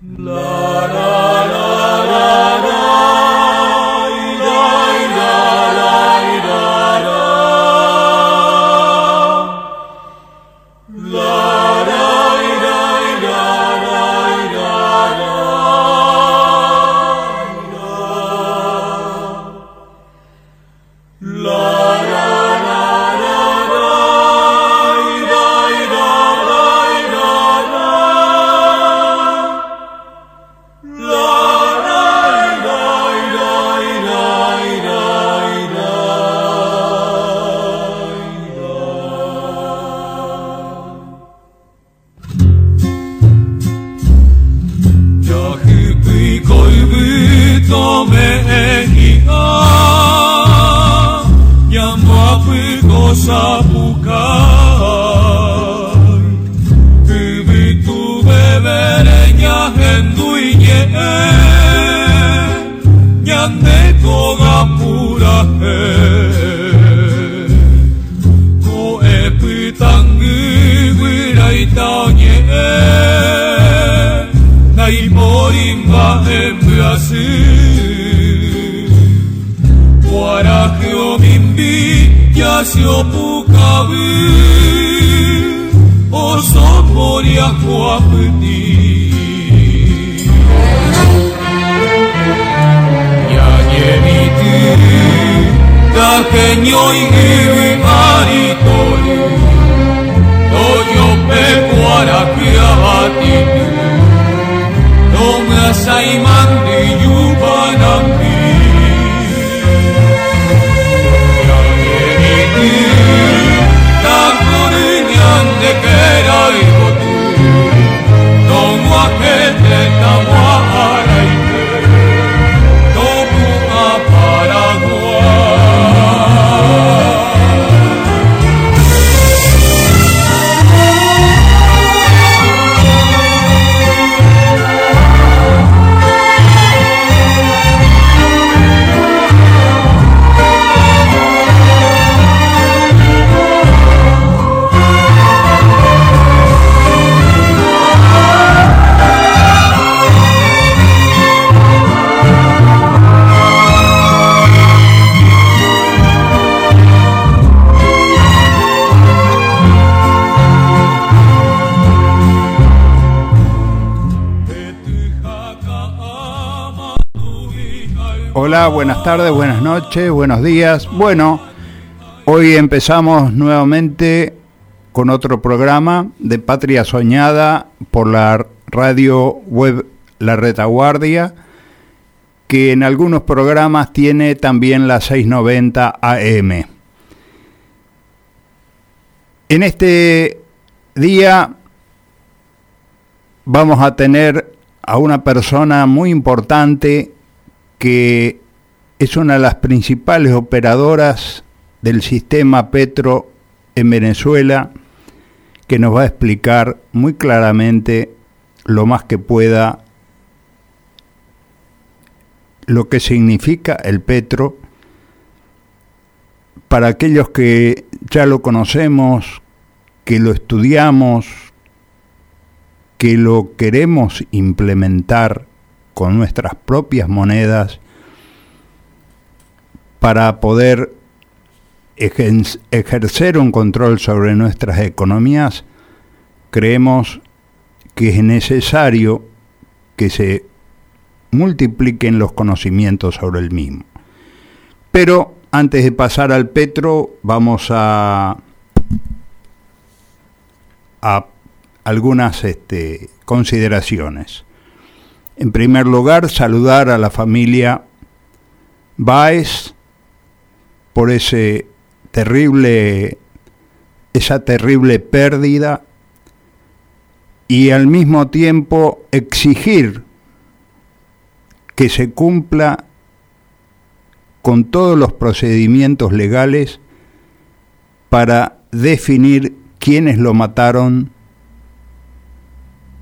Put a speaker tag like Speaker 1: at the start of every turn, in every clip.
Speaker 1: Love. Buenas tardes, buenas noches, buenos días. Bueno, hoy empezamos nuevamente con otro programa de Patria Soñada por la radio web La Retaguardia, que en algunos programas tiene también la 690 AM. En este día vamos a tener a una persona muy importante que es una de las principales operadoras del sistema Petro en Venezuela, que nos va a explicar muy claramente lo más que pueda lo que significa el Petro. Para aquellos que ya lo conocemos, que lo estudiamos, que lo queremos implementar con nuestras propias monedas para poder ejercer un control sobre nuestras economías, creemos que es necesario que se multipliquen los conocimientos sobre el mismo. Pero antes de pasar al Petro, vamos a, algunas este, consideraciones. En primer lugar, saludar a la familia Baez, por ese terrible, esa terrible pérdida y al mismo tiempo exigir que se cumpla con todos los procedimientos legales para definir quiénes lo mataron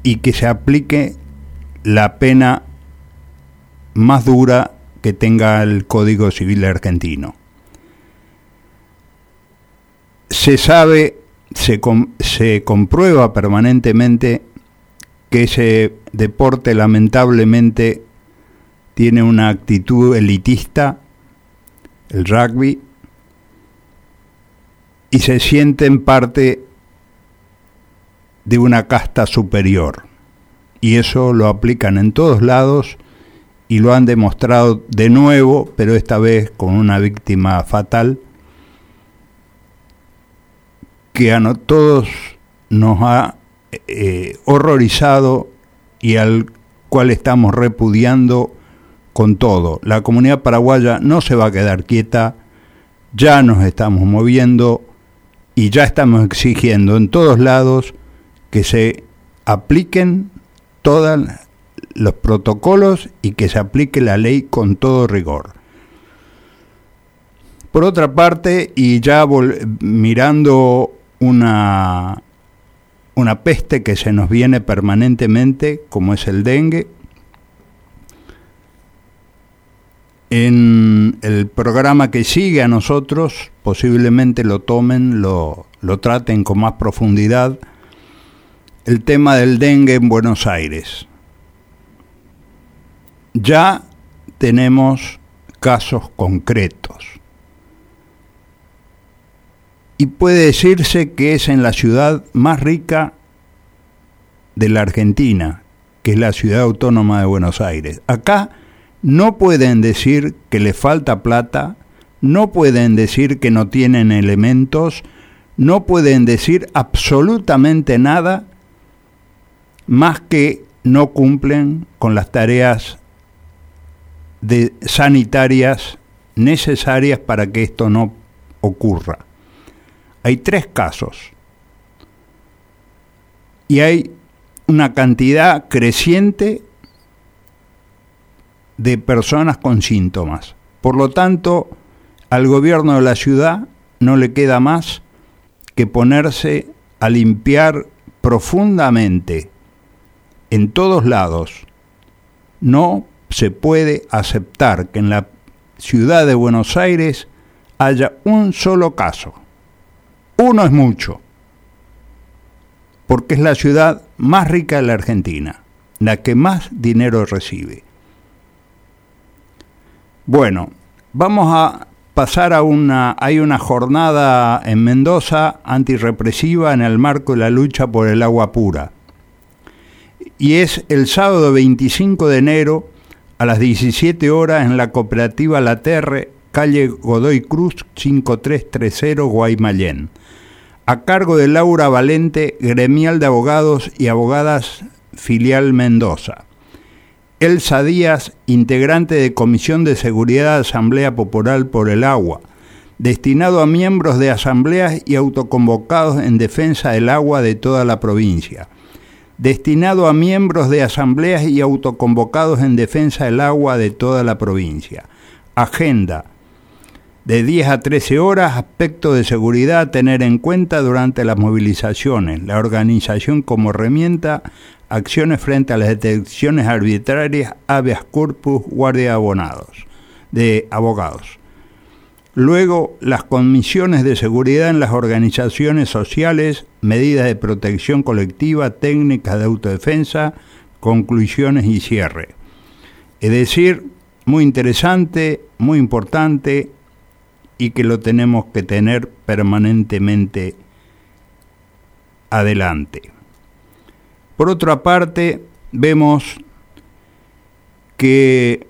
Speaker 1: y que se aplique la pena más dura que tenga el Código Civil argentino se sabe, se, comprueba permanentemente que ese deporte lamentablemente tiene una actitud elitista, el rugby, y se sienten parte de una casta superior. Y eso lo aplican en todos lados y lo han demostrado de nuevo, pero esta vez con una víctima fatal que a todos nos ha eh, horrorizado y al cual estamos repudiando con todo. La comunidad paraguaya no se va a quedar quieta, ya nos estamos moviendo y ya estamos exigiendo en todos lados que se apliquen todos los protocolos y que se aplique la ley con todo rigor. Por otra parte, y ya mirando una, una peste que se nos viene permanentemente, como es el dengue, en el programa que sigue a nosotros, posiblemente lo tomen, lo, lo traten con más profundidad, el tema del dengue en Buenos Aires. Ya tenemos casos concretos. Y puede decirse que es en la ciudad más rica de la Argentina, que es la ciudad autónoma de Buenos Aires. Acá no pueden decir que le falta plata, no pueden decir que no tienen elementos, no pueden decir absolutamente nada más que no cumplen con las tareas sanitarias necesarias para que esto no ocurra. Hay tres casos y hay una cantidad creciente de personas con síntomas. Por lo tanto, al gobierno de la ciudad no le queda más que ponerse a limpiar profundamente en todos lados. No se puede aceptar que en la ciudad de Buenos Aires haya un solo caso. Uno es mucho, porque es la ciudad más rica de la Argentina, la que más dinero recibe. Bueno, vamos a pasar a una, hay una jornada en Mendoza antirrepresiva en el marco de la lucha por el agua pura y es el sábado 25 de enero a las 17 horas en la cooperativa La Terre, calle Godoy Cruz 5330 Guaymallén, a cargo de Laura Valente, gremial de abogados y abogadas filial Mendoza. Elsa Díaz, integrante de Comisión de Seguridad Asamblea Popular por el Agua, destinado a miembros de asambleas y autoconvocados en defensa del agua de toda la provincia destinado a miembros de asambleas y autoconvocados en defensa del agua de toda la provincia. Agenda. De 10 a 13 horas, aspecto de seguridad a tener en cuenta durante las movilizaciones, la organización como herramienta, acciones frente a las detecciones arbitrarias, habeas corpus, guardia de abonados, de abogados. Luego, las comisiones de seguridad en las organizaciones sociales, medidas de protección colectiva, técnicas de autodefensa, conclusiones y cierre. Es decir, muy interesante, muy importante y que lo tenemos que tener permanentemente adelante. Por otra parte, vemos que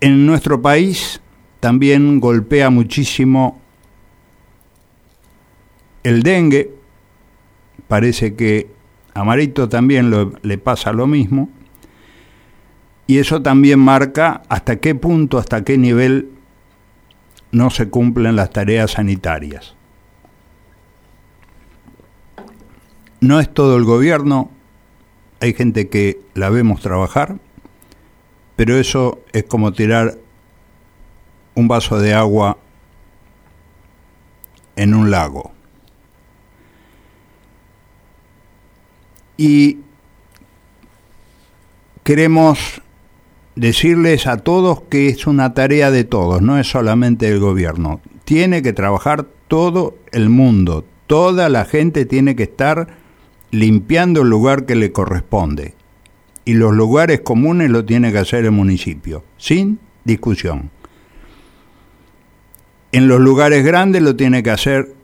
Speaker 1: en nuestro país también golpea muchísimo el dengue, parece que a Marito también le pasa lo mismo, y eso también marca hasta qué punto, hasta qué nivel no se cumplen las tareas sanitarias. No es todo el gobierno, hay gente que la vemos trabajar, pero eso es como tirar un vaso de agua en un lago. Y queremos decirles a todos que es una tarea de todos, no es solamente del gobierno. Tiene que trabajar todo el mundo, toda la gente tiene que estar limpiando el lugar que le corresponde. Y los lugares comunes lo tiene que hacer el municipio, sin discusión. En los lugares grandes lo tiene que hacer,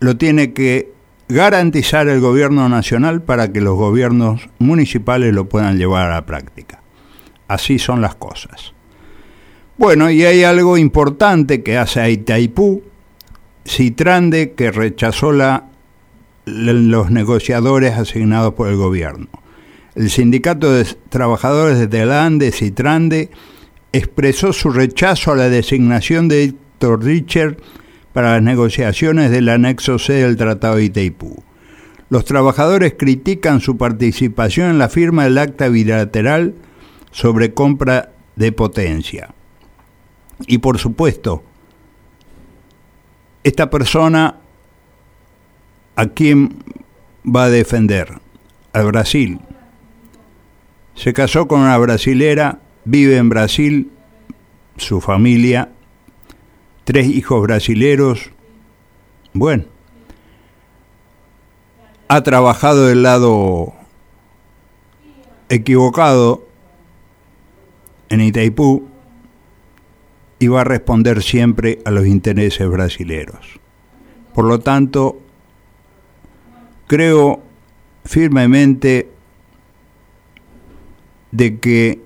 Speaker 1: lo tiene que garantizar el gobierno nacional para que los gobiernos municipales lo puedan llevar a la práctica. Así son las cosas. Bueno, y hay algo importante que hace a Itaipú, Citrande, que rechazó la, los negociadores asignados por el gobierno. El sindicato de trabajadores de Telande, Citrande, expresó su rechazo a la designación de Héctor Richard para las negociaciones del anexo C del Tratado de Itaipú. Los trabajadores critican su participación en la firma del acta bilateral sobre compra de potencia. Y por supuesto, esta persona, ¿a quién va a defender? Al Brasil. Se casó con una brasilera, vive en Brasil, su familia, tres hijos brasileros. Bueno, ha trabajado del lado equivocado en Itaipú va a responder siempre a los intereses brasileros. Por lo tanto, creo firmemente de que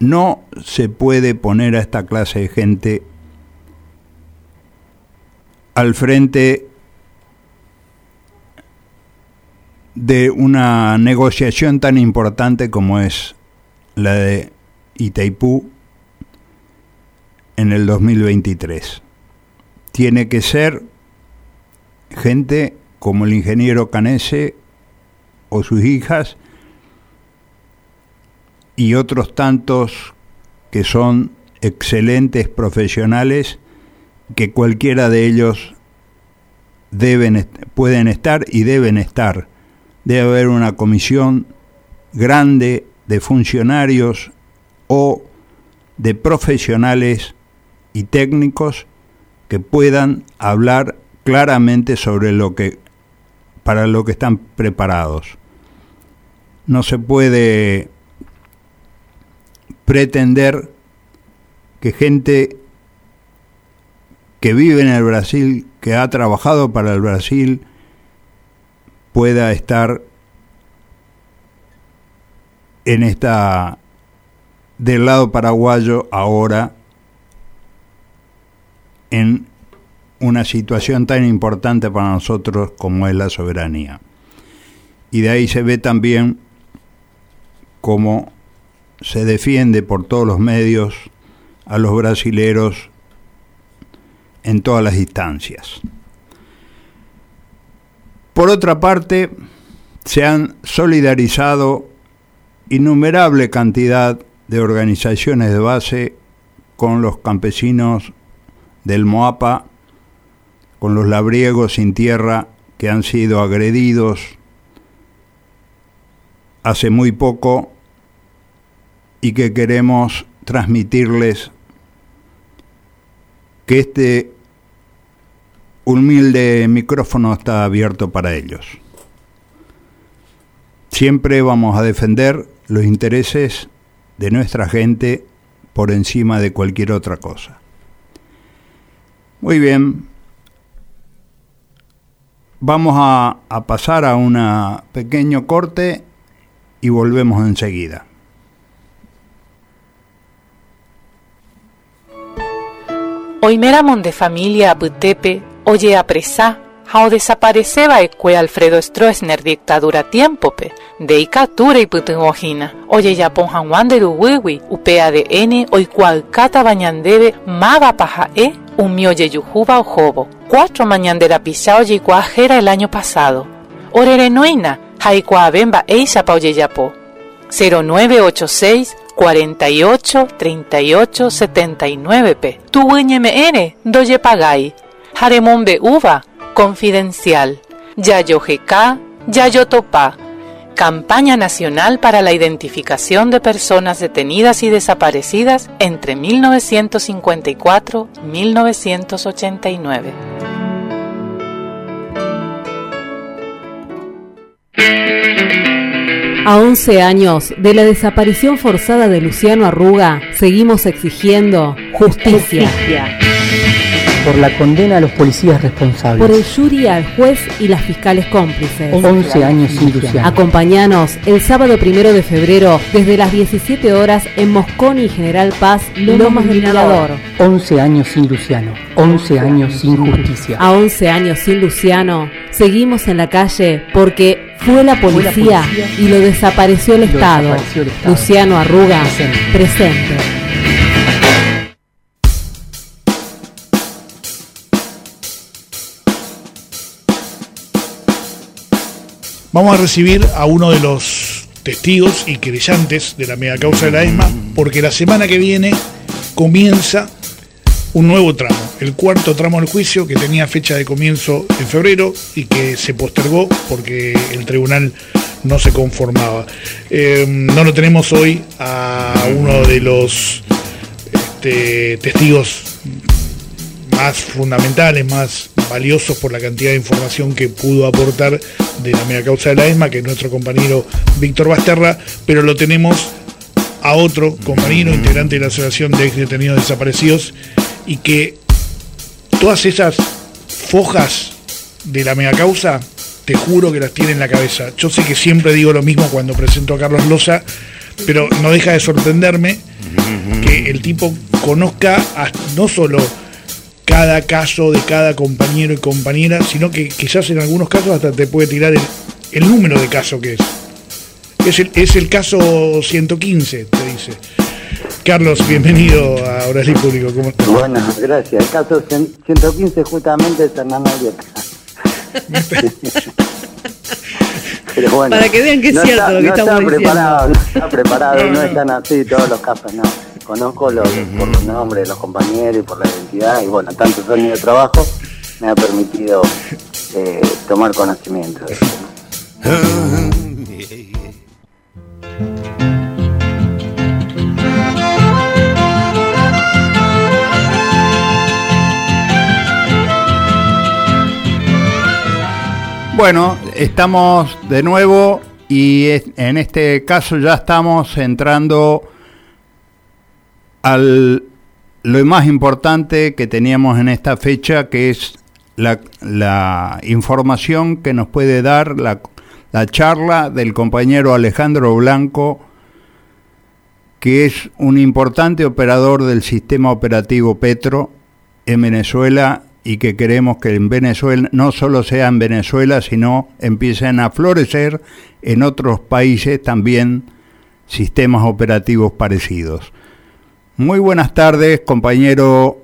Speaker 1: no se puede poner a esta clase de gente al frente de una negociación tan importante como es la de Itaipú en el 2023. Tiene que ser gente como el ingeniero Canese o sus hijas y otros tantos que son excelentes profesionales que cualquiera de ellos deben pueden estar y deben estar. Debe haber una comisión grande de funcionarios o de profesionales y técnicos que puedan hablar claramente sobre lo que para lo que están preparados. No se puede pretender que gente que vive en el Brasil, que ha trabajado para el Brasil, pueda estar en esta del lado paraguayo ahora en una situación tan importante para nosotros como es la soberanía. Y de ahí se ve también cómo se defiende por todos los medios a los brasileros en todas las instancias. Por otra parte, se han solidarizado innumerable cantidad de organizaciones de base con los campesinos del Moapa, con los labriegos sin tierra que han sido agredidos hace muy poco y que queremos transmitirles que este humilde micrófono está abierto para ellos. Siempre vamos a defender los intereses de nuestra gente por encima de cualquier otra cosa. Muy bien, vamos a, pasar a un pequeño corte y volvemos enseguida.
Speaker 2: Oimeramon de familia Butepe, oye apresá, hao desapareceba ecue Alfredo Stroessner dictadura tiempope, de icatura y putingojina, oye yapon hanwan de upe UPADN, oikualcata bañandebe, maga paja e, umioye yujuba ojobo, cuatro mañandera pisao yikuajera el año pasado, orerenoina, haikuabemba eisa pa oye yapo, 0986 48 38 79 p. Tu doye pagay. Jaremombe uva, confidencial. Yayo GK, Yayo Topa. Campaña Nacional para la Identificación de Personas Detenidas y Desaparecidas entre 1954-1989.
Speaker 3: A 11 años de la desaparición forzada de Luciano Arruga, seguimos exigiendo justicia.
Speaker 4: Por la condena a los policías responsables.
Speaker 3: Por el jury al juez y las fiscales cómplices.
Speaker 4: 11 años sin Luciano.
Speaker 3: Acompañanos el sábado primero de febrero desde las 17 horas en Mosconi y General Paz, Lomas del Mirador.
Speaker 4: 11 años sin Luciano. 11 años sin justicia.
Speaker 3: A 11 años sin Luciano, seguimos en la calle porque fue la policía, y lo desapareció el, Estado. Luciano Arruga, presente.
Speaker 5: Vamos a recibir a uno de los testigos y querellantes de la mega causa de la ESMA, porque la semana que viene comienza un nuevo tramo, el cuarto tramo del juicio que tenía fecha de comienzo en febrero y que se postergó porque el tribunal no se conformaba. Eh, no lo tenemos hoy a uno de los este, testigos más fundamentales, más valiosos por la cantidad de información que pudo aportar de la mega causa de la ESMA, que es nuestro compañero Víctor Basterra, pero lo tenemos a otro compañero integrante de la Asociación de Ex Detenidos Desaparecidos y que todas esas fojas de la mega causa, te juro que las tiene en la cabeza. Yo sé que siempre digo lo mismo cuando presento a Carlos Loza, pero no deja de sorprenderme que el tipo conozca no solo cada caso de cada compañero y compañera, sino que quizás en algunos casos hasta te puede tirar el, número de caso que es. Es el, es el caso 115, te dice. Carlos, bienvenido a Horas Público. ¿Cómo estás?
Speaker 6: Bueno, gracias. El caso 115 justamente es Hernán
Speaker 7: Pero bueno, Para que vean que es cierto lo que estamos
Speaker 6: está preparado, No está preparado, no están así todos los casos, no. Conozco los, por los nombres de los compañeros y por la identidad y bueno, tantos años de trabajo me ha permitido eh, tomar conocimiento de eso.
Speaker 1: Bueno, estamos de nuevo y en este caso ya estamos entrando al lo más importante que teníamos en esta fecha, que es la, información que nos puede dar la, la charla del compañero Alejandro Blanco, que es un importante operador del sistema operativo Petro en Venezuela y que queremos que en Venezuela no solo sea en Venezuela, sino empiecen a florecer en otros países también sistemas operativos parecidos. Muy buenas tardes, compañero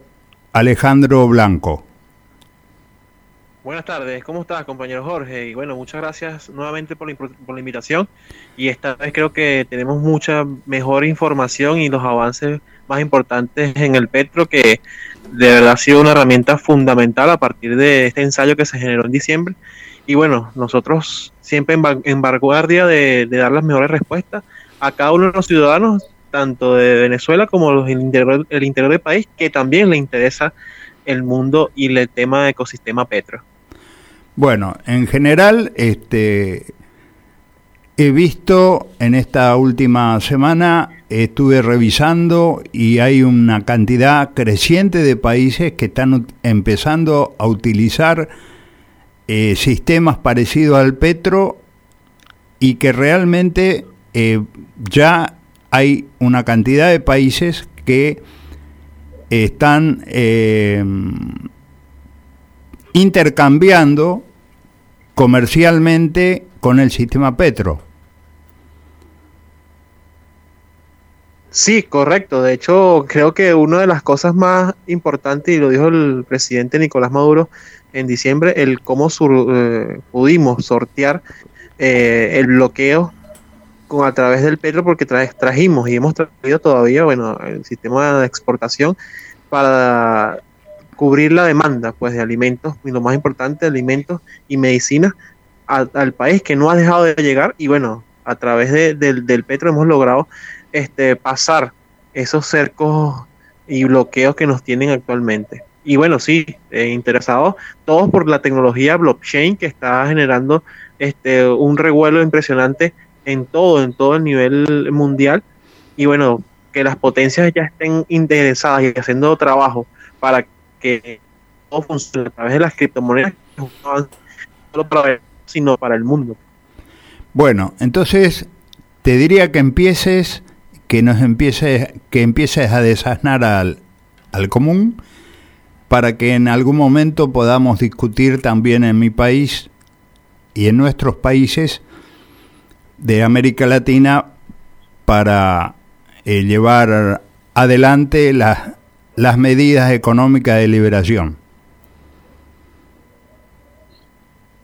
Speaker 1: Alejandro Blanco.
Speaker 8: Buenas tardes, ¿cómo estás, compañero Jorge? Y bueno, muchas gracias nuevamente por la, invitación. Y esta vez creo que tenemos mucha mejor información y los avances más importantes en el Petro que de verdad ha sido una herramienta fundamental a partir de este ensayo que se generó en diciembre. Y bueno, nosotros siempre en, vanguardia de, dar las mejores respuestas a cada uno de los ciudadanos, tanto de Venezuela como los el interior del país, que también le interesa el mundo y el tema de ecosistema Petro.
Speaker 1: Bueno, en general, este, he visto en esta última semana estuve revisando y hay una cantidad creciente de países que están empezando a utilizar eh, sistemas parecidos al Petro y que realmente eh, ya hay una cantidad de países que están eh, intercambiando comercialmente con el sistema Petro.
Speaker 8: Sí, correcto. De hecho, creo que una de las cosas más importantes, y lo dijo el presidente Nicolás Maduro en diciembre, el cómo eh, pudimos sortear eh, el bloqueo con, a través del petro, porque trajimos y hemos traído todavía, bueno, el sistema de exportación para cubrir la demanda pues de alimentos y lo más importante alimentos y medicinas al, país que no ha dejado de llegar y bueno a través del petro hemos logrado este, pasar esos cercos y bloqueos que nos tienen actualmente. Y bueno, sí, eh, interesados todos por la tecnología blockchain que está generando este, un revuelo impresionante en todo, en todo el nivel mundial. Y bueno, que las potencias ya estén interesadas y haciendo trabajo para que todo funcione a través de las criptomonedas, no solo para sino para el mundo.
Speaker 1: Bueno, entonces te diría que empieces, que nos empieces, que empieces a desasnar al, al común para que en algún momento podamos discutir también en mi país y en nuestros países de América Latina para eh, llevar adelante las, las medidas económicas de liberación.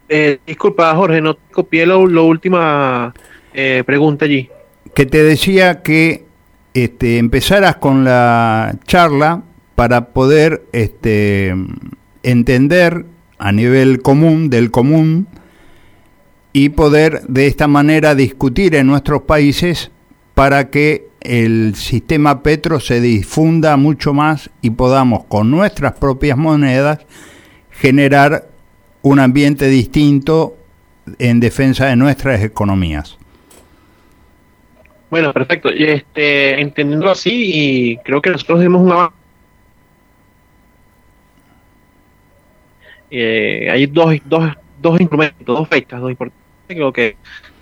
Speaker 8: Eh, disculpa, Jorge, no copié la última eh, pregunta allí.
Speaker 1: Que te decía que este, empezaras con la charla para poder este, entender a nivel común, del común, y poder de esta manera discutir en nuestros países para que el sistema Petro se difunda mucho más y podamos con nuestras propias monedas generar un ambiente distinto en defensa de nuestras economías.
Speaker 8: Bueno, perfecto. Este, entendiendo así, y creo que nosotros dimos un avance. Eh, hay dos, dos, dos instrumentos, dos fechas, dos importantes. Creo que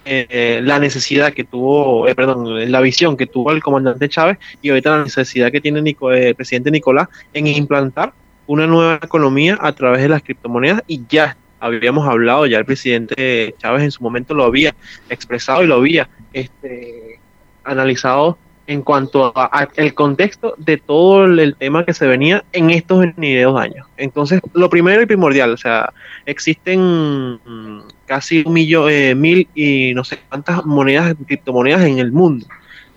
Speaker 8: eh, la necesidad que tuvo, eh, perdón, la visión que tuvo el comandante Chávez y ahorita la necesidad que tiene el presidente Nicolás en implantar una nueva economía a través de las criptomonedas y ya habíamos hablado, ya el presidente Chávez en su momento lo había expresado y lo había este, analizado en cuanto al contexto de todo el, tema que se venía en estos venideros años. Entonces, lo primero y primordial, o sea, existen casi un millón, eh, mil y no sé cuántas monedas, criptomonedas en el mundo,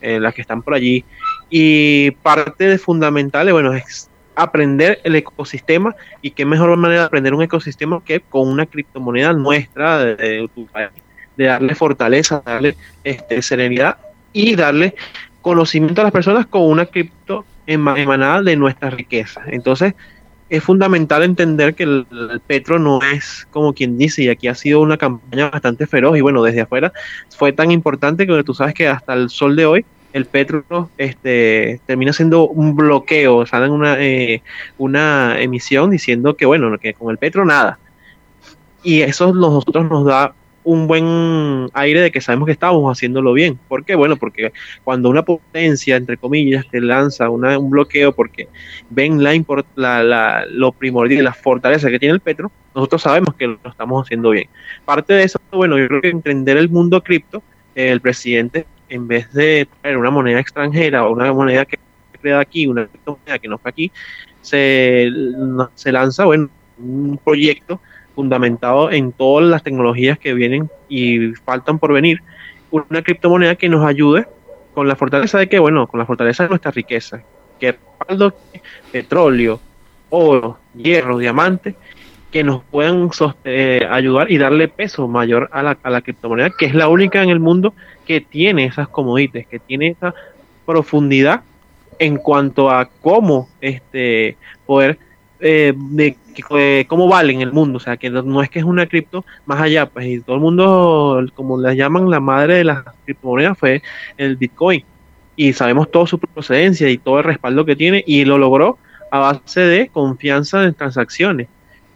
Speaker 8: eh, las que están por allí. Y parte de fundamental, bueno, es aprender el ecosistema y qué mejor manera de aprender un ecosistema que con una criptomoneda nuestra de, darle fortaleza, darle este, serenidad y darle conocimiento a las personas con una cripto emanada de nuestra riqueza. Entonces, es fundamental entender que el, petro no es como quien dice, y aquí ha sido una campaña bastante feroz, y bueno, desde afuera fue tan importante que tú sabes que hasta el sol de hoy el petro este, termina siendo un bloqueo, salen una, eh, una emisión diciendo que bueno, que con el petro nada. Y eso nosotros nos da un buen aire de que sabemos que estamos haciéndolo bien. ¿Por qué? Bueno, porque cuando una potencia, entre comillas, te lanza un bloqueo porque ven la, la, la, lo primordial, la fortaleza que tiene el petro, nosotros sabemos que lo estamos haciendo bien. Parte de eso, bueno, yo creo que entender el mundo cripto, el presidente, en vez de traer una moneda extranjera o una moneda que crea aquí, una moneda que no fue aquí, se, se lanza, bueno, un proyecto fundamentado en todas las tecnologías que vienen y faltan por venir, una criptomoneda que nos ayude con la fortaleza de que, bueno, con la fortaleza de nuestra riqueza, que respaldo petróleo, oro, hierro, diamante, que nos puedan eh, ayudar y darle peso mayor a la, a la criptomoneda, que es la única en el mundo que tiene esas comodites, que tiene esa profundidad en cuanto a cómo este poder eh, de eh, cómo vale en el mundo, o sea, que no, es que es una cripto más allá, pues y todo el mundo, como la llaman la madre de las criptomonedas, fue el Bitcoin. Y sabemos toda su procedencia y todo el respaldo que tiene y lo logró a base de confianza en transacciones.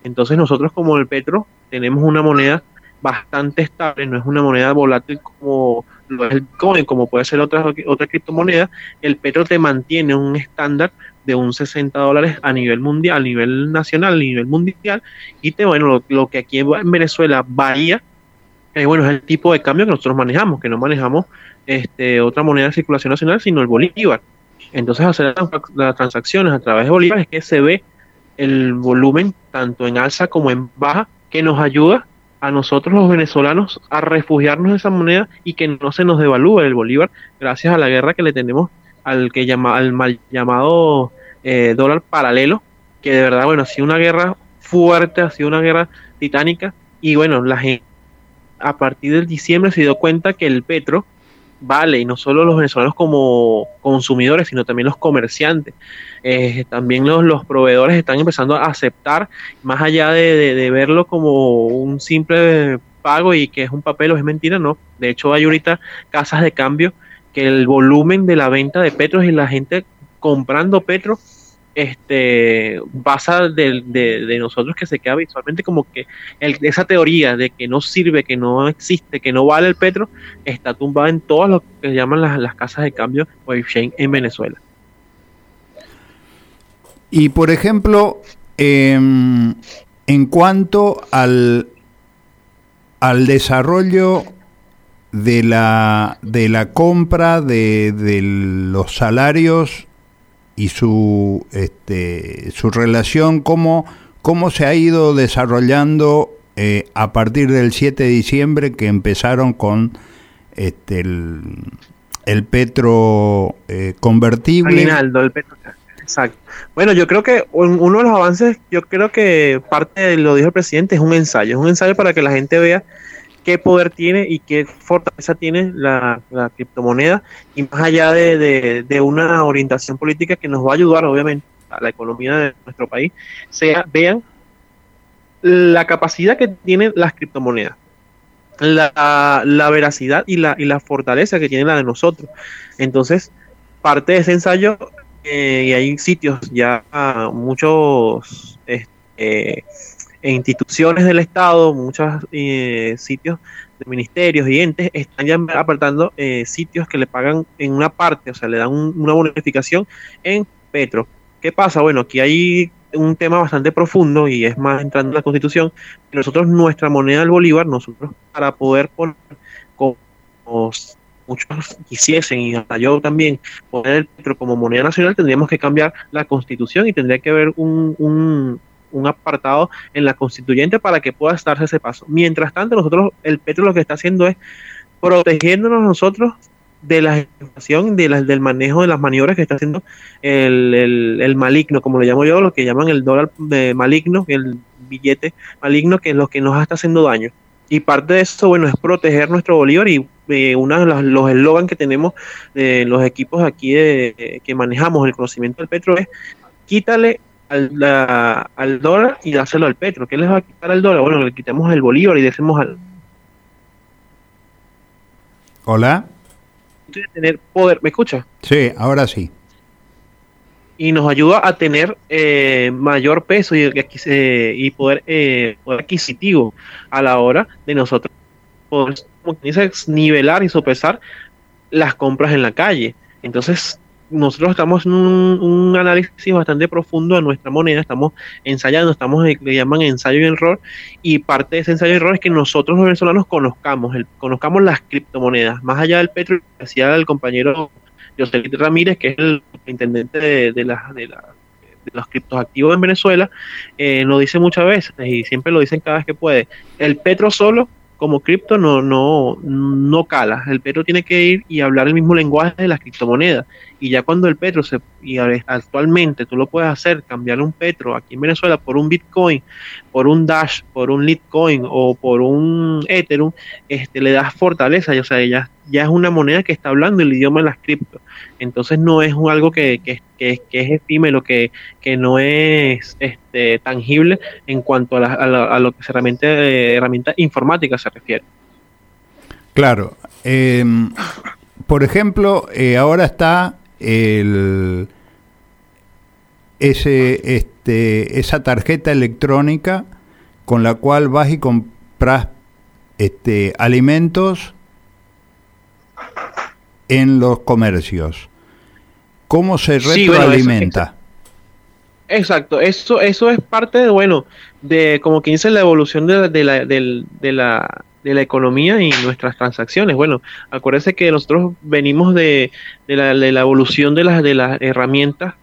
Speaker 8: Entonces nosotros como el Petro tenemos una moneda bastante estable, no es una moneda volátil como lo es el Bitcoin, como puede ser otra, otra criptomoneda, el Petro te mantiene un estándar de un 60 dólares a nivel mundial, a nivel nacional, a nivel mundial, y te, bueno, lo, que aquí en Venezuela varía, eh, bueno, es el tipo de cambio que nosotros manejamos, que no manejamos este, otra moneda de circulación nacional, sino el bolívar. Entonces, hacer las, transacciones a través de bolívar es que se ve el volumen tanto en alza como en baja, que nos ayuda a nosotros los venezolanos a refugiarnos en esa moneda y que no se nos devalúe el bolívar gracias a la guerra que le tenemos al que llama al mal llamado eh, dólar paralelo, que de verdad, bueno, ha sido una guerra fuerte, ha sido una guerra titánica, y bueno, la gente a partir del diciembre se dio cuenta que el petro vale, y no solo los venezolanos como consumidores, sino también los comerciantes. Eh, también los, los, proveedores están empezando a aceptar, más allá de, de, verlo como un simple pago y que es un papel o es mentira, no. De hecho, hay ahorita casas de cambio que el volumen de la venta de petros y la gente comprando petro este pasa de, de, nosotros que se queda visualmente como que esa teoría de que no sirve, que no existe, que no vale el petro, está tumbada en todas lo que llaman las, las casas de cambio o exchange en Venezuela.
Speaker 1: Y por ejemplo, em, en cuanto al, al desarrollo de la, de la compra de, de los salarios y su, este, su relación, cómo, cómo se ha ido desarrollando eh, a partir del 7 de diciembre que empezaron con este, el, petro eh, convertible.
Speaker 8: el petro. Exacto. Bueno, yo creo que uno de los avances, yo creo que parte de lo dijo el presidente, es un ensayo, es un ensayo para que la gente vea qué poder tiene y qué fortaleza tiene la, criptomoneda y más allá de, una orientación política que nos va a ayudar obviamente a la economía de nuestro país, sea, vean la capacidad que tienen las criptomonedas, la, veracidad y la, y la fortaleza que tiene la de nosotros. Entonces, parte de ese ensayo, eh, y hay sitios ya, muchos... Este, e instituciones del Estado, muchos eh, sitios de ministerios y entes están ya apartando eh, sitios que le pagan en una parte, o sea, le dan una bonificación en Petro. ¿Qué pasa? Bueno, aquí hay un tema bastante profundo y es más entrando en la Constitución. Nosotros, nuestra moneda, el Bolívar, nosotros para poder poner, como muchos quisiesen y hasta yo también, poner el Petro como moneda nacional, tendríamos que cambiar la Constitución y tendría que haber un un apartado en la constituyente para que pueda darse ese paso. Mientras tanto, nosotros, el Petro lo que está haciendo es protegiéndonos nosotros de la inflación, de del manejo de las maniobras que está haciendo el, maligno, como le llamo yo, lo que llaman el dólar de maligno, el billete maligno, que es lo que nos está haciendo daño. Y parte de eso, bueno, es proteger nuestro Bolívar y eh, uno de los eslogans que tenemos de los equipos aquí de, que manejamos el conocimiento del petro es quítale al, al dólar y dárselo al petro. ¿Qué les va a quitar al dólar? Bueno, le quitamos el bolívar y decimos al...
Speaker 1: Hola.
Speaker 8: Tener poder, ¿me escucha?
Speaker 1: Sí, ahora sí.
Speaker 8: Y nos ayuda a tener eh, mayor peso y, eh, y poder, eh, poder adquisitivo a la hora de nosotros poder, como nivelar y sopesar las compras en la calle. Entonces, nosotros estamos en un, análisis bastante profundo de nuestra moneda, estamos ensayando, estamos, eh, le llaman ensayo y error, y parte de ese ensayo y error es que nosotros los venezolanos conozcamos, conozcamos las criptomonedas, más allá del petro, decía el compañero José Ramírez, que es el intendente de, de, la, de los criptoactivos en Venezuela, eh, lo dice muchas veces y siempre lo dicen cada vez que puede, el petro solo como cripto no, no, no cala. El petro tiene que ir y hablar el mismo lenguaje de las criptomonedas. Y ya cuando el petro se, y actualmente tú lo puedes hacer, cambiar un petro aquí en Venezuela por un Bitcoin, por un Dash, por un Litecoin o por un Ethereum, este, le das fortaleza. O sea, ya, ya es una moneda que está hablando el idioma de las cripto. Entonces no es algo que, que, que, que es efímero, que, que no es este, tangible en cuanto a, a, lo que se herramienta, herramienta informática se refiere.
Speaker 1: Claro. Em, por ejemplo, eh, ahora está el, ese, este, esa tarjeta electrónica con la cual vas y compras este, alimentos en los comercios. ¿Cómo se retroalimenta?
Speaker 8: exacto, eso, eso es parte de, bueno, de como que dice la evolución de, de, la, de, la, de la economía y nuestras transacciones. Bueno, acuérdense que nosotros venimos de, de, la, de la evolución de las, de las herramientas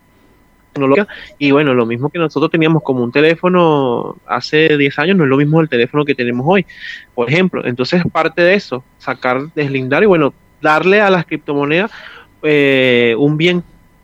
Speaker 8: tecnológicas y bueno, lo mismo que nosotros teníamos como un teléfono hace 10 años no es lo mismo el teléfono que tenemos hoy, por ejemplo. Entonces, parte de eso, sacar, deslindar y bueno, darle a las criptomonedas eh, un bien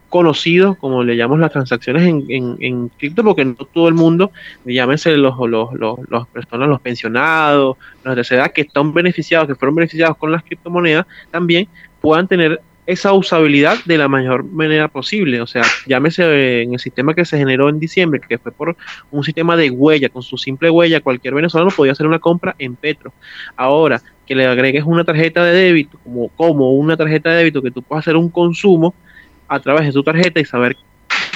Speaker 8: conocido, como le llamamos las transacciones en, en, cripto, porque no todo el mundo, llámense los, los, los, personas, los pensionados, los de edad que están beneficiados, que fueron beneficiados con las criptomonedas, también puedan tener esa usabilidad de la mayor manera posible. O sea, llámese en el sistema que se generó en diciembre, que fue por un sistema de huella, con su simple huella, cualquier venezolano podía hacer una compra en Petro. Ahora, que le agregues una tarjeta de débito, como, como una tarjeta de débito, que tú puedas hacer un consumo a través de tu tarjeta y saber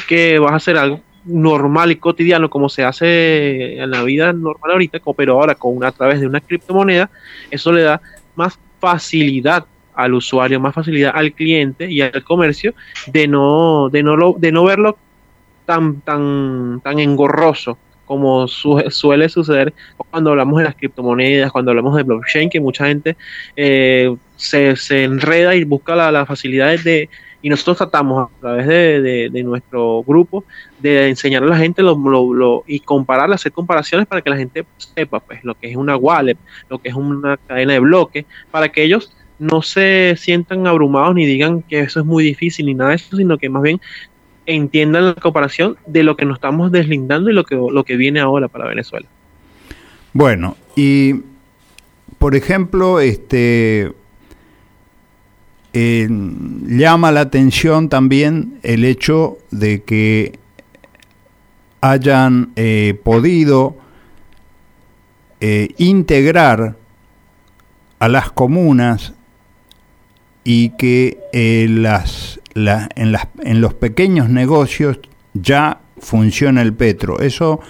Speaker 8: que vas a hacer algo normal y cotidiano como se hace en la vida normal ahorita, pero ahora con a través de una criptomoneda, eso le da más facilidad al usuario, más facilidad al cliente y al comercio de no, de no, de no verlo tan, tan, tan engorroso como suele suceder cuando hablamos de las criptomonedas, cuando hablamos de blockchain, que mucha gente eh, se, se, enreda y busca las facilidades de, y nosotros tratamos a través de, nuestro grupo de enseñar a la gente lo, y comparar, hacer comparaciones para que la gente sepa pues lo que es una wallet, lo que es una cadena de bloques, para que ellos no se sientan abrumados ni digan que eso es muy difícil ni nada de eso, sino que más bien entiendan la comparación de lo que nos estamos deslindando y lo que, lo que viene ahora para Venezuela.
Speaker 1: Bueno, y por ejemplo, este eh, llama la atención también el hecho de que hayan eh, podido eh, integrar a las comunas y que las, en, los pequeños negocios ya funciona el petro. Eso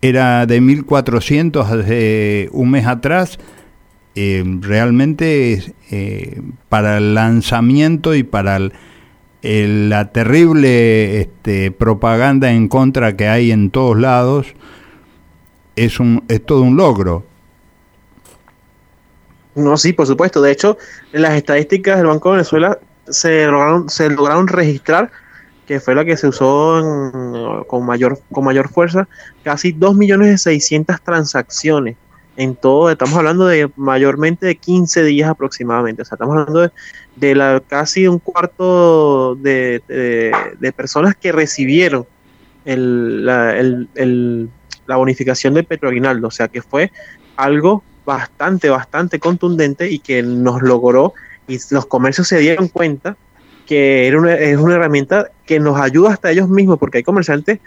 Speaker 1: era de 1400 hace un mes atrás eh, realmente eh, para el lanzamiento y para la terrible este, propaganda en contra que hay en todos lados, es, un, es todo un logro.
Speaker 8: No, sí, por supuesto. De hecho, las estadísticas del Banco de Venezuela se lograron, se lograron registrar, que fue la que se usó con, mayor, con mayor fuerza, casi 2.600.000 transacciones. En todo, estamos hablando de mayormente de 15 días aproximadamente, o sea, estamos hablando de, la, casi un cuarto de, personas que recibieron el, la, el, la bonificación del petroaguinaldo, o sea, que fue algo bastante, bastante contundente y que nos logró y los comercios se dieron cuenta que era una, es una herramienta que nos ayuda hasta ellos mismos, porque hay comerciantes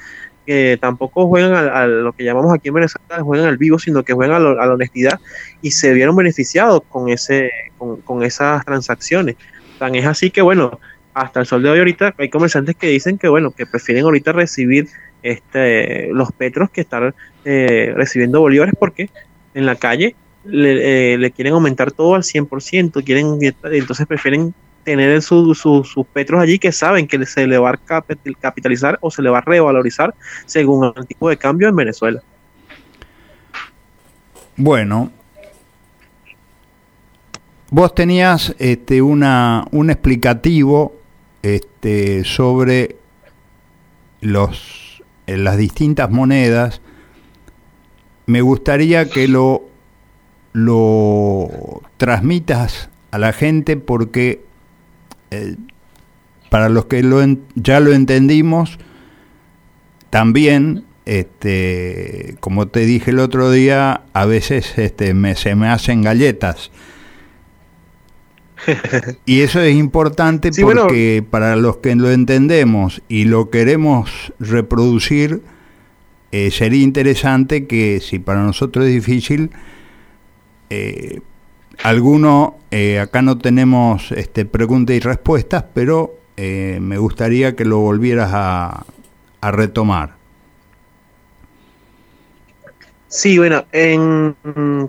Speaker 8: que tampoco juegan a, lo que llamamos aquí en Venezuela, juegan al vivo, sino que juegan a, la honestidad y se vieron beneficiados con, ese, con, esas transacciones. Tan es así que, bueno, hasta el sol de hoy ahorita hay comerciantes que dicen que, bueno, que prefieren ahorita recibir este, los petros que estar eh, recibiendo bolívares porque en la calle le, eh, le, quieren aumentar todo al 100%, quieren, entonces prefieren tener sus petros allí que saben que se le va a capitalizar o se le va a revalorizar según el tipo de cambio en Venezuela.
Speaker 1: Bueno, vos tenías este, una, un explicativo este, sobre los, las distintas monedas. Me gustaría que lo, lo transmitas a la gente porque eh, para los que lo ya lo entendimos, también, este, como te dije el otro día, a veces este, me, se me hacen galletas. y eso es importante porque para los que lo entendemos y lo queremos reproducir, eh, sería interesante que si para nosotros es difícil, eh, Alguno, eh, acá no tenemos este, preguntas y respuestas, pero eh, me gustaría que lo volvieras a, retomar.
Speaker 8: Sí, bueno, en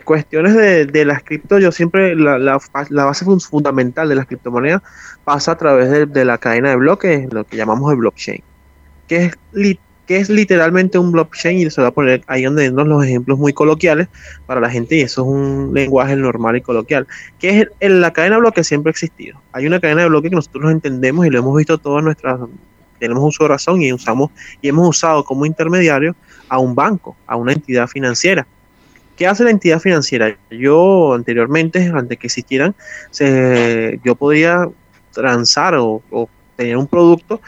Speaker 8: cuestiones de, las cripto, yo siempre, la, base fundamental de las criptomonedas pasa a través de, la cadena de bloques, lo que llamamos el blockchain, que es que es literalmente un blockchain y se va a poner ahí donde los ejemplos muy coloquiales para la gente y eso es un lenguaje normal y coloquial, que es la cadena de bloques siempre ha existido. Hay una cadena de bloques que nosotros entendemos y lo hemos visto todas nuestras, tenemos uso de razón y usamos y hemos usado como intermediario a un banco, a una entidad financiera. ¿Qué hace la entidad financiera? Yo anteriormente, antes que existieran, yo podía transar o tener un producto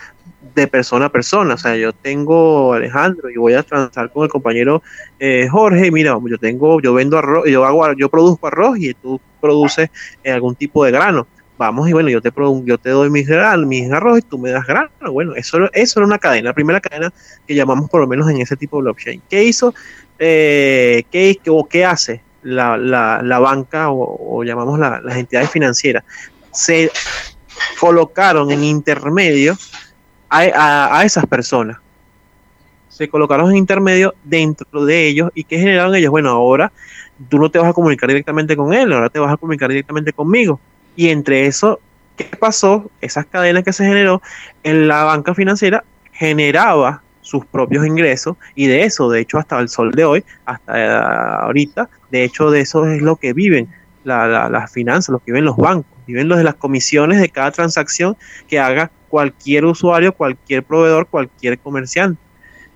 Speaker 8: de persona a persona. O sea, yo tengo Alejandro y voy a transar con el compañero eh, Jorge. Mira, yo tengo, yo vendo arroz, yo hago, yo produzco arroz y tú produces eh, algún tipo de grano. vamos y bueno, yo te, yo te doy mis, mis arroz y tú me das grano. Bueno, eso, eso era una cadena, la primera cadena que llamamos por lo menos en ese tipo de blockchain. ¿Qué hizo? Eh, ¿qué, o qué hace la, la, banca o, llamamos las entidades financieras? Se colocaron en intermedio a, a, esas personas. Se colocaron en intermedio dentro de ellos y ¿qué generaron ellos? Bueno, ahora tú no te vas a comunicar directamente con él, ahora te vas a comunicar directamente conmigo. Y entre eso, ¿qué pasó? Esas cadenas que se generó en la banca financiera generaba sus propios ingresos y de eso, de hecho, hasta el sol de hoy, hasta ahorita, de hecho, de eso es lo que viven las finanzas, lo que viven los bancos, viven los de las comisiones de cada transacción que haga cualquier usuario, cualquier proveedor, cualquier comerciante.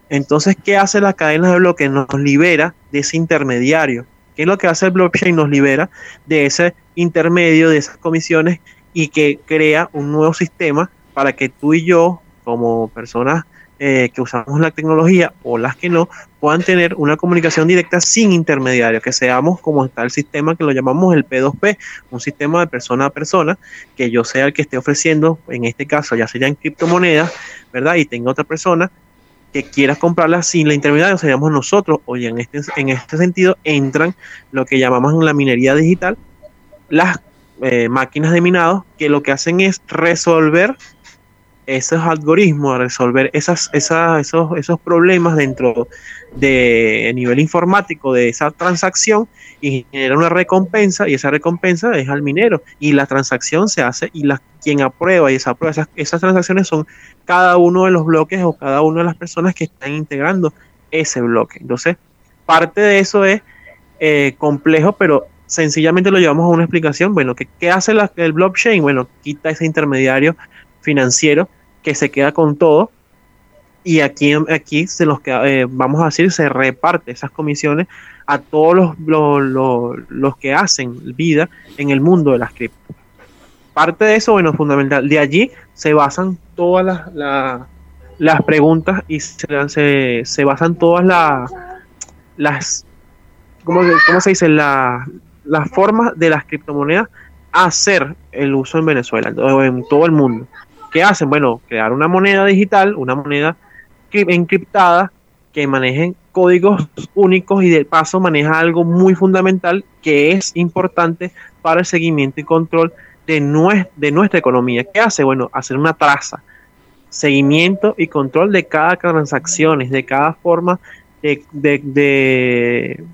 Speaker 8: Entonces, ¿qué hace la cadena de bloques? Nos libera de ese intermediario. ¿Qué es lo que hace el blockchain? Nos libera de ese intermedio, de esas comisiones y que crea un nuevo sistema para que tú y yo, como personas eh, que usamos la tecnología o las que no, puedan tener una comunicación directa sin intermediario, que seamos como está el sistema que lo llamamos el P2P, un sistema de persona a persona, que yo sea el que esté ofreciendo, en este caso ya serían criptomonedas, ¿verdad? Y tenga otra persona que quiera comprarla sin la intermediario, seríamos nosotros. Oye, en este, en este sentido entran lo que llamamos en la minería digital, las eh, máquinas de minado, que lo que hacen es resolver esos algoritmos, resolver esas, esas, esos, esos problemas dentro de nivel informático de esa transacción y genera una recompensa y esa recompensa es al minero y la transacción se hace y la, quien aprueba y esa esas, esas transacciones son cada uno de los bloques o cada una de las personas que están integrando ese bloque. Entonces, parte de eso es eh, complejo, pero sencillamente lo llevamos a una explicación. Bueno, ¿qué, qué hace el blockchain? Bueno, quita ese intermediario financiero que se queda con todo y aquí, aquí se los que eh, vamos a decir se reparte esas comisiones a todos los, los, los, que hacen vida en el mundo de las cripto. Parte de eso, bueno, fundamental. De allí se basan todas las, las, preguntas y se, se, basan todas las, las ¿cómo, cómo se dice? las formas de las criptomonedas hacer el uso en Venezuela, o en todo el mundo. ¿Qué hacen? Bueno, crear una moneda digital, una moneda encriptada que manejen códigos únicos y de paso maneja algo muy fundamental que es importante para el seguimiento y control de, de nuestra economía. ¿Qué hace? Bueno, hacer una traza, seguimiento y control de cada transacción, de cada forma de, de, de,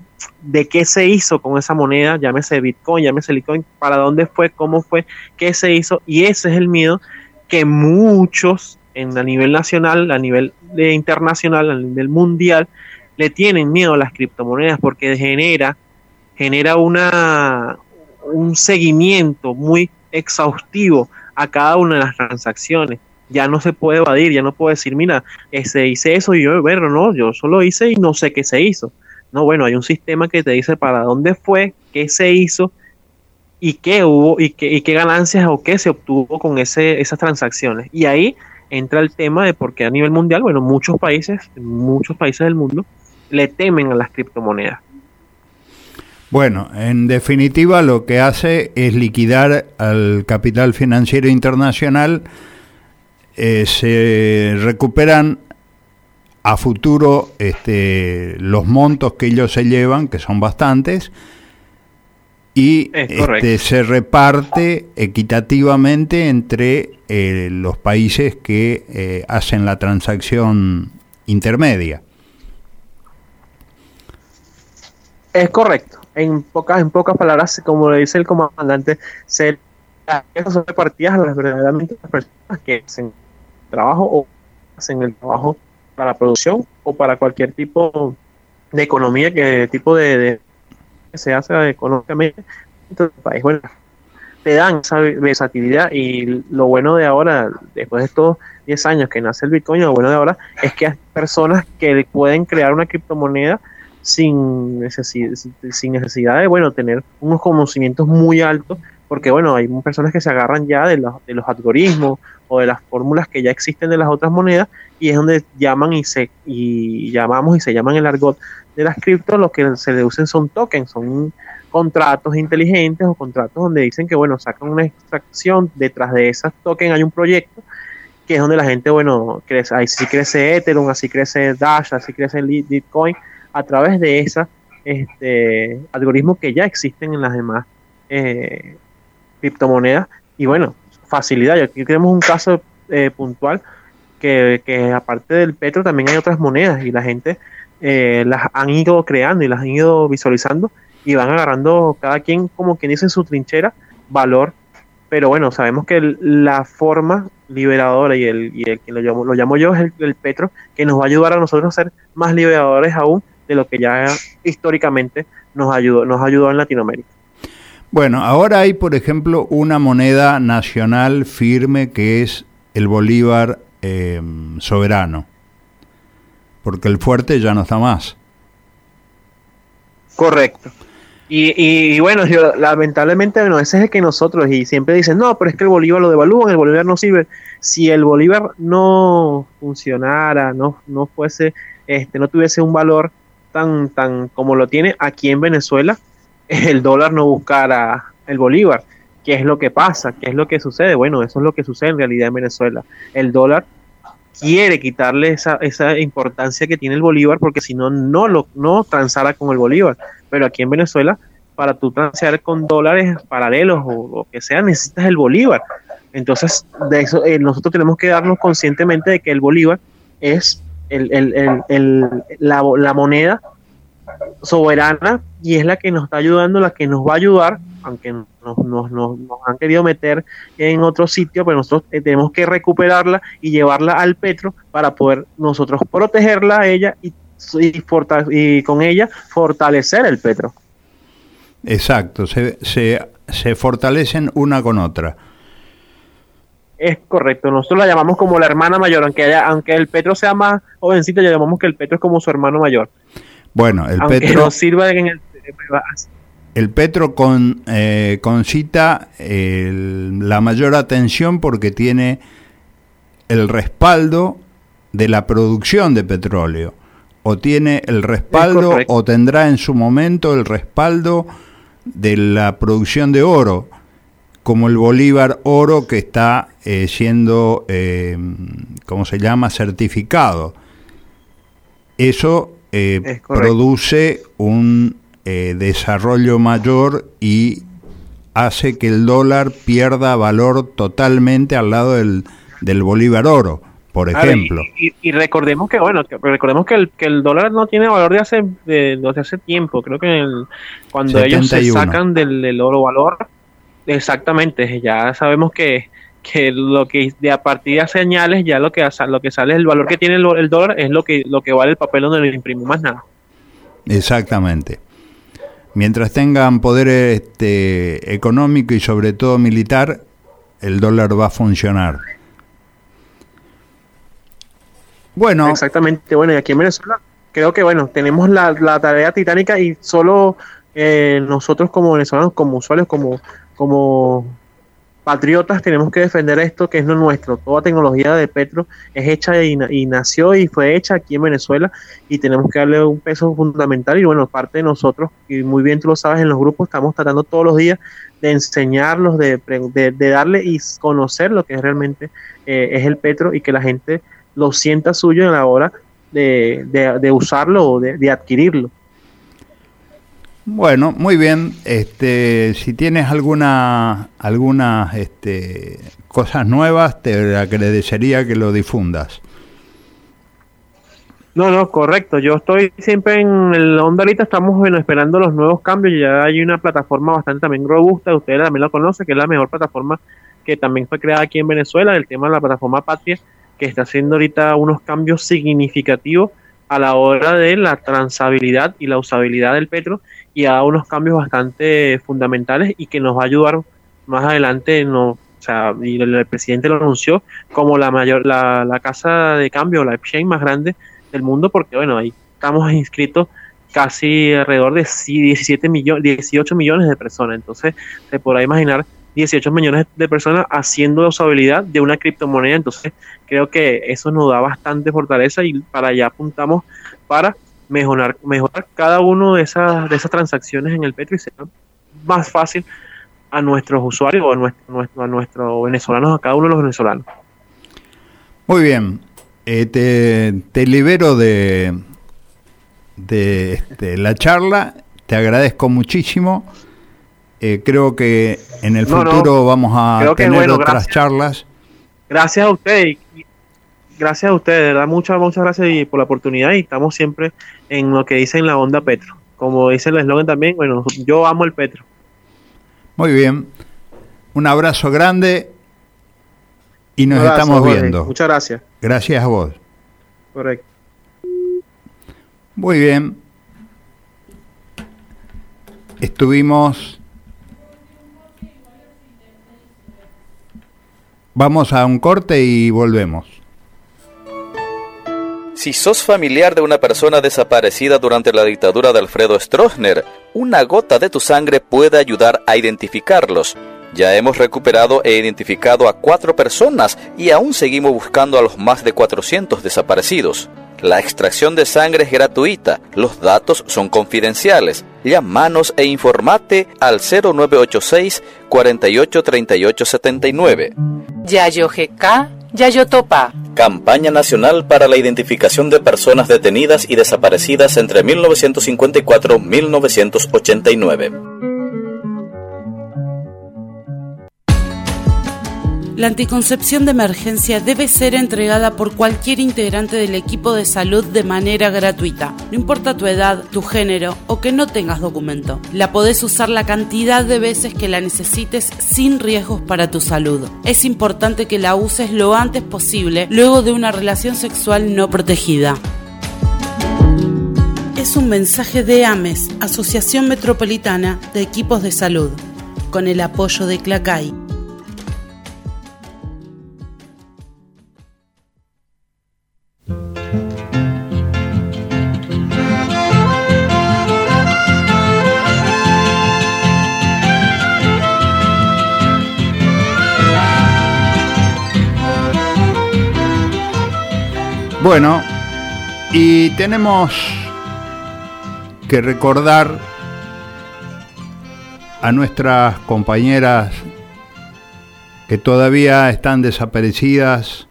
Speaker 8: de, qué se hizo con esa moneda, llámese Bitcoin, llámese Bitcoin, para dónde fue, cómo fue, qué se hizo, y ese es el miedo que muchos en, a nivel nacional, a nivel de internacional, a nivel mundial, le tienen miedo a las criptomonedas porque genera, genera una, un seguimiento muy exhaustivo a cada una de las transacciones. Ya no se puede evadir, ya no puedo decir, mira, se hice eso y yo, bueno, no, yo solo hice y no sé qué se hizo. No, bueno, hay un sistema que te dice para dónde fue, qué se hizo y qué hubo y qué, y qué ganancias o qué se obtuvo con ese, esas transacciones. Y ahí entra el tema de por qué a nivel mundial, bueno, muchos países, muchos países del mundo, le temen a las criptomonedas.
Speaker 1: Bueno, en definitiva lo que hace es liquidar al capital financiero internacional, eh, se recuperan a futuro este, los montos que ellos se llevan, que son bastantes, y este, se reparte equitativamente entre eh, los países que eh, hacen la transacción intermedia.
Speaker 8: Es correcto. En pocas, en pocas palabras, como le dice el comandante, se, son repartidas a las verdaderamente las personas que hacen trabajo o hacen el trabajo para producción o para cualquier tipo de economía, que tipo de que se hace económicamente en país. Bueno, te dan esa versatilidad y lo bueno de ahora, después de estos 10 años que nace el Bitcoin, lo bueno de ahora es que hay personas que pueden crear una criptomoneda sin necesidad, sin de, bueno, tener unos conocimientos muy altos, porque, bueno, hay personas que se agarran ya de los, de los algoritmos o de las fórmulas que ya existen de las otras monedas y es donde llaman y se y llamamos y se llaman el argot de las criptos, lo que se le usen son tokens, son contratos inteligentes o contratos donde dicen que, bueno, sacan una extracción, detrás de esas tokens hay un proyecto que es donde la gente, bueno, crece, así crece Ethereum, así crece Dash, así crece Bitcoin, a través de esos este, algoritmos que ya existen en las demás eh, criptomonedas. Y bueno, facilidad. Y aquí tenemos un caso eh, puntual que, que, aparte del petro también hay otras monedas y la gente eh, las han ido creando y las han ido visualizando y van agarrando cada quien como quien dice en su trinchera valor pero bueno sabemos que la forma liberadora y el, y el que lo llamo, lo llamo yo es el, petro que nos va a ayudar a nosotros a ser más liberadores aún de lo que ya históricamente nos ayudó nos ayudó en Latinoamérica
Speaker 1: bueno ahora hay por ejemplo una moneda nacional firme que es el bolívar eh, soberano porque el fuerte ya no está más
Speaker 8: correcto y, bueno, yo, lamentablemente, bueno, ese es el que nosotros, y siempre dicen, no, pero es que el Bolívar lo devalúan, el Bolívar no sirve. Si el Bolívar no funcionara, no, no fuese, este, no tuviese un valor tan, tan como lo tiene aquí en Venezuela, el dólar no buscara el Bolívar. ¿Qué es lo que pasa? ¿Qué es lo que sucede? Bueno, eso es lo que sucede en realidad en Venezuela. El dólar quiere quitarle esa, esa importancia que tiene el Bolívar porque si no, no lo no transara con el Bolívar. Pero aquí en Venezuela, para tú transar con dólares paralelos o lo que sea, necesitas el Bolívar. Entonces, de eso eh, nosotros tenemos que darnos conscientemente de que el Bolívar es el, el, el, la, la moneda soberana y es la que nos está ayudando, la que nos va a ayudar, aunque nos, nos, nos, han querido meter en otro sitio, pero nosotros eh, tenemos que recuperarla y llevarla al Petro para poder nosotros protegerla a ella y, y, con ella fortalecer el Petro.
Speaker 1: Exacto, se, se, se fortalecen una con otra.
Speaker 8: Es correcto, nosotros la llamamos como la hermana mayor, aunque haya, aunque el Petro sea más jovencito, ya llamamos que el Petro es como su hermano mayor.
Speaker 1: Bueno, el Petro. sirva en el. El Petro con, eh, concita la mayor atención porque tiene el respaldo de la producción de petróleo. O tiene el respaldo, o tendrá en su momento el respaldo de la producción de oro, como el Bolívar Oro que está eh, siendo, eh, ¿cómo se llama?, certificado. Eso eh, produce un eh, desarrollo mayor y hace que el dólar pierda valor totalmente al lado del, del bolívar oro, por ejemplo.
Speaker 8: y, recordemos que, bueno, recordemos que el, que el dólar no tiene valor de hace, de, hace tiempo, creo que cuando ellos se sacan del, del oro valor, exactamente, ya sabemos que que lo que de a partir de señales ya lo que lo que sale el valor que tiene el, dólar es lo que lo que vale el papel donde le imprimimos más nada.
Speaker 1: Exactamente. Mientras tengan poder este económico y sobre todo militar el dólar va a funcionar.
Speaker 8: Bueno. Exactamente bueno y aquí en Venezuela creo que bueno tenemos la, la tarea titánica y solo eh, nosotros como venezolanos como usuarios como como patriotas tenemos que defender esto que es lo nuestro. Toda tecnología de Petro es hecha y, nació y fue hecha aquí en Venezuela y tenemos que darle un peso fundamental y bueno, parte de nosotros, y muy bien tú lo sabes en los grupos, estamos tratando todos los días de enseñarlos, de, de, darle y conocer lo que realmente eh, es el Petro y que la gente lo sienta suyo en la hora de, de usarlo o de adquirirlo.
Speaker 1: Bueno, muy bien. Este, si tienes alguna, algunas este, cosas nuevas, te agradecería que lo difundas.
Speaker 8: No, no, correcto. Yo estoy siempre en el onda ahorita, estamos bueno, esperando los nuevos cambios. Ya hay una plataforma bastante también robusta, ustedes también lo conocen, que es la mejor plataforma que también fue creada aquí en Venezuela, el tema de la plataforma Patria, que está haciendo ahorita unos cambios significativos a la hora de la transabilidad y la usabilidad del petro y ha dado unos cambios bastante fundamentales y que nos va a ayudar más adelante no o sea y el, presidente lo anunció como la mayor la, la casa de cambio la exchange más grande del mundo porque bueno ahí estamos inscritos casi alrededor de 17 millones 18 millones de personas. Entonces se podrá imaginar 18 millones de personas haciendo usabilidad de una criptomoneda. Entonces creo que eso nos da bastante fortaleza y para allá apuntamos para mejorar, mejorar cada uno de esas, de esas transacciones en el Petro y sea más fácil a nuestros usuarios o a, nuestro, a nuestros venezolanos, a cada uno de los venezolanos.
Speaker 1: Muy bien, eh, te, libero de, de este, la charla, te agradezco muchísimo. Eh, creo que en el futuro vamos a tener otras charlas.
Speaker 8: Gracias a usted gracias a ustedes, de verdad, muchas, muchas gracias por la oportunidad y estamos siempre en lo que dicen la onda Petro. Como dice el eslogan también, bueno, yo amo el Petro.
Speaker 1: Muy bien. Un abrazo grande y nos estamos viendo.
Speaker 8: Muchas gracias.
Speaker 1: Gracias a vos.
Speaker 8: Correcto.
Speaker 1: Muy bien. Estuvimos... Vamos a un corte y volvemos.
Speaker 9: Si sos familiar de una persona desaparecida durante la dictadura de Alfredo Stroessner, una gota de tu sangre puede ayudar a identificarlos. Ya hemos recuperado e identificado a cuatro personas y aún seguimos buscando a los más de 400 desaparecidos. La extracción de sangre es gratuita, los datos son confidenciales. Llámanos e informate al 0986 483879.
Speaker 2: Yayo GK, Yayo Topa.
Speaker 9: Campaña Nacional para la Identificación de Personas Detenidas y Desaparecidas entre 1954-1989.
Speaker 10: La anticoncepción de emergencia debe ser entregada por cualquier integrante del equipo de salud de manera gratuita. No importa tu edad, tu género o que no tengas documento. La podés usar la cantidad de veces que la necesites sin riesgos para tu salud. Es importante que la uses lo antes posible luego de una relación sexual no protegida. Es un mensaje de AMES, Asociación Metropolitana de Equipos de Salud, con el apoyo de CLACAI.
Speaker 1: Bueno, y tenemos que recordar a nuestras compañeras que todavía están desaparecidas,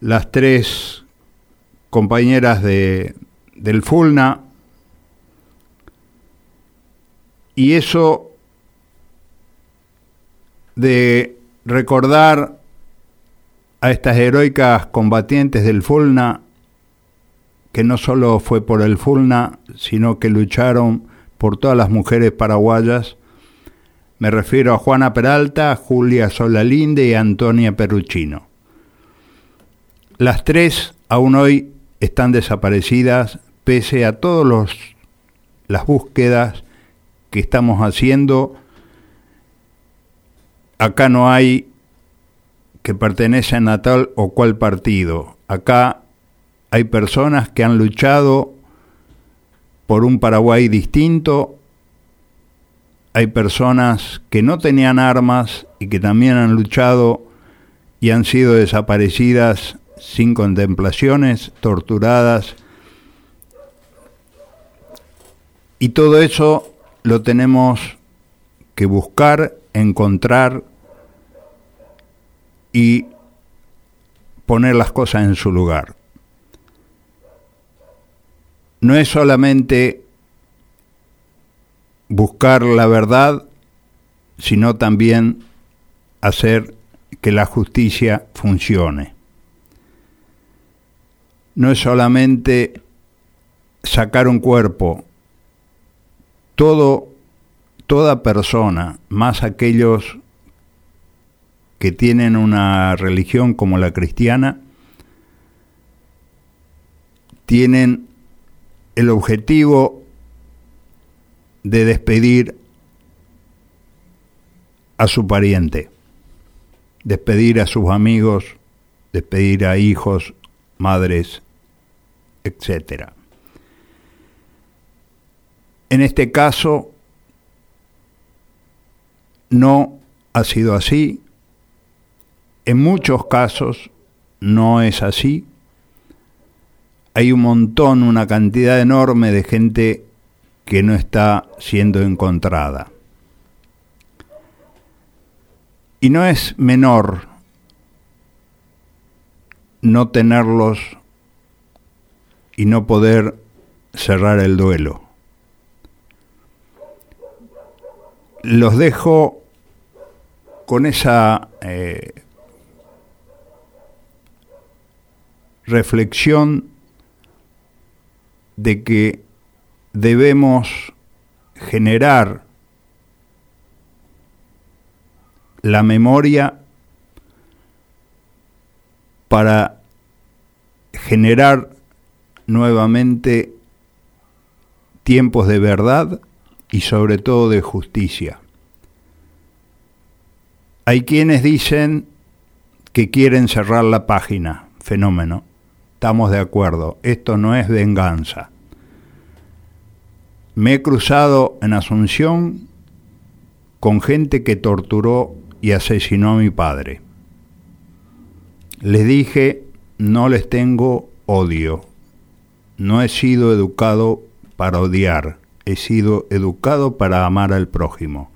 Speaker 1: las tres compañeras de, del Fulna, y eso de recordar a estas heroicas combatientes del Fulna, que no solo fue por el Fulna, sino que lucharon por todas las mujeres paraguayas. Me refiero a Juana Peralta, Julia Solalinde y Antonia Peruchino. Las tres aún hoy están desaparecidas pese a todas las búsquedas que estamos haciendo. Acá no hay que pertenecen a tal o cual partido. Acá hay personas que han luchado por un Paraguay distinto, hay personas que no tenían armas y que también han luchado y han sido desaparecidas sin contemplaciones, torturadas. Y todo eso lo tenemos que buscar, encontrar y poner las cosas en su lugar. No es solamente buscar la verdad, sino también hacer que la justicia funcione. No es solamente sacar un cuerpo, todo, toda persona, más aquellos que tienen una religión como la cristiana tienen el objetivo de despedir a su pariente, despedir a sus amigos, despedir a hijos, madres, etc. En este caso, no ha sido así, en muchos casos no es así. hay un montón, una cantidad enorme de gente que no está siendo encontrada. Y no es menor no tenerlos y no poder cerrar el duelo. Los dejo con esa eh, reflexión de que debemos generar la memoria para generar nuevamente tiempos de verdad y sobre todo de justicia. Hay quienes dicen que quieren cerrar la página, fenómeno. Estamos de acuerdo, esto no es venganza. Me he cruzado en Asunción con gente que torturó y asesinó a mi padre. Les dije, no les tengo odio. No he sido educado para odiar, he sido educado para amar al prójimo.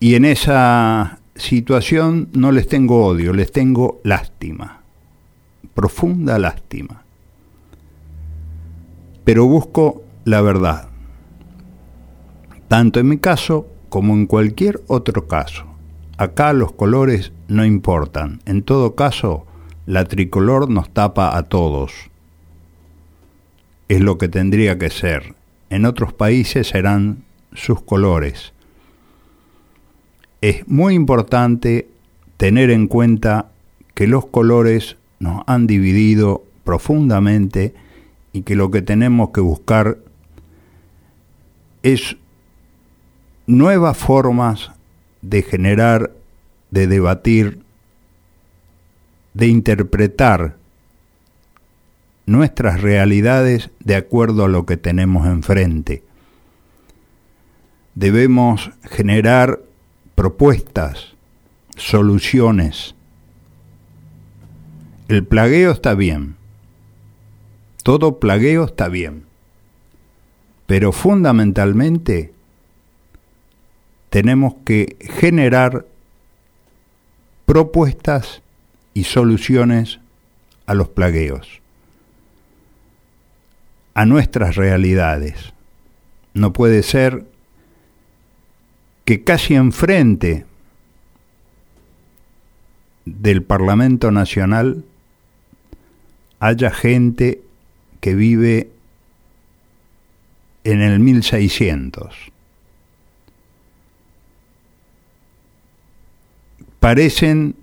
Speaker 1: Y en esa situación no les tengo odio, les tengo lástima, profunda lástima. Pero busco la verdad, tanto en mi caso como en cualquier otro caso. Acá los colores no importan, en todo caso la tricolor nos tapa a todos. Es lo que tendría que ser. En otros países serán sus colores. Es muy importante tener en cuenta que los colores nos han dividido profundamente y que lo que tenemos que buscar es nuevas formas de generar, de debatir, de interpretar nuestras realidades de acuerdo a lo que tenemos enfrente. Debemos generar propuestas, soluciones. El plagueo está bien, todo plagueo está bien, pero fundamentalmente tenemos que generar propuestas y soluciones a los plagueos, a nuestras realidades. No puede ser que casi enfrente del Parlamento Nacional haya gente que vive en el 1600 parecen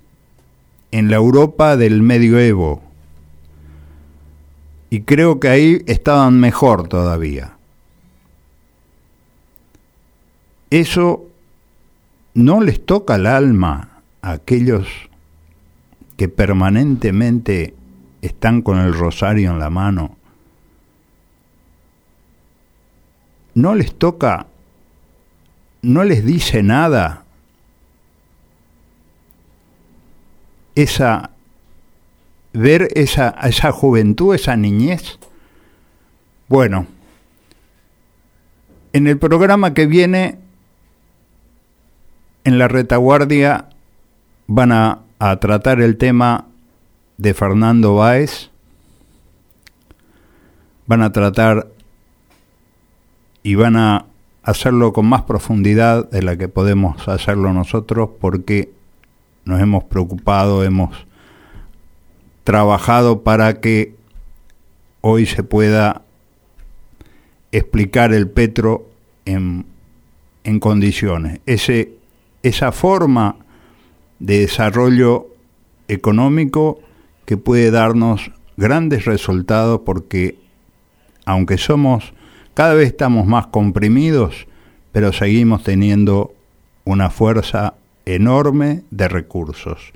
Speaker 1: en la Europa del medioevo. Y creo que ahí estaban mejor todavía. Eso no les toca el alma a aquellos que permanentemente están con el rosario en la mano. No les toca, no les dice nada esa ver esa, esa juventud, esa niñez. Bueno, en el programa que viene, en la retaguardia, van a, a tratar el tema de Fernando Báez, van a tratar y van a hacerlo con más profundidad de la que podemos hacerlo nosotros, porque nos hemos preocupado, hemos trabajado para que hoy se pueda explicar el Petro en, en condiciones. Ese, esa forma de desarrollo económico que puede darnos grandes resultados porque aunque somos, cada vez estamos más comprimidos, pero seguimos teniendo una fuerza enorme de recursos.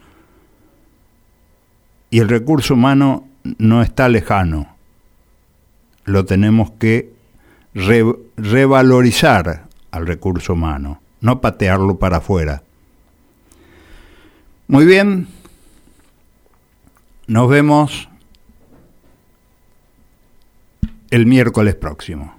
Speaker 1: Y el recurso humano no está lejano. Lo tenemos que revalorizar al recurso humano, no patearlo para afuera. Muy bien, nos vemos el miércoles próximo.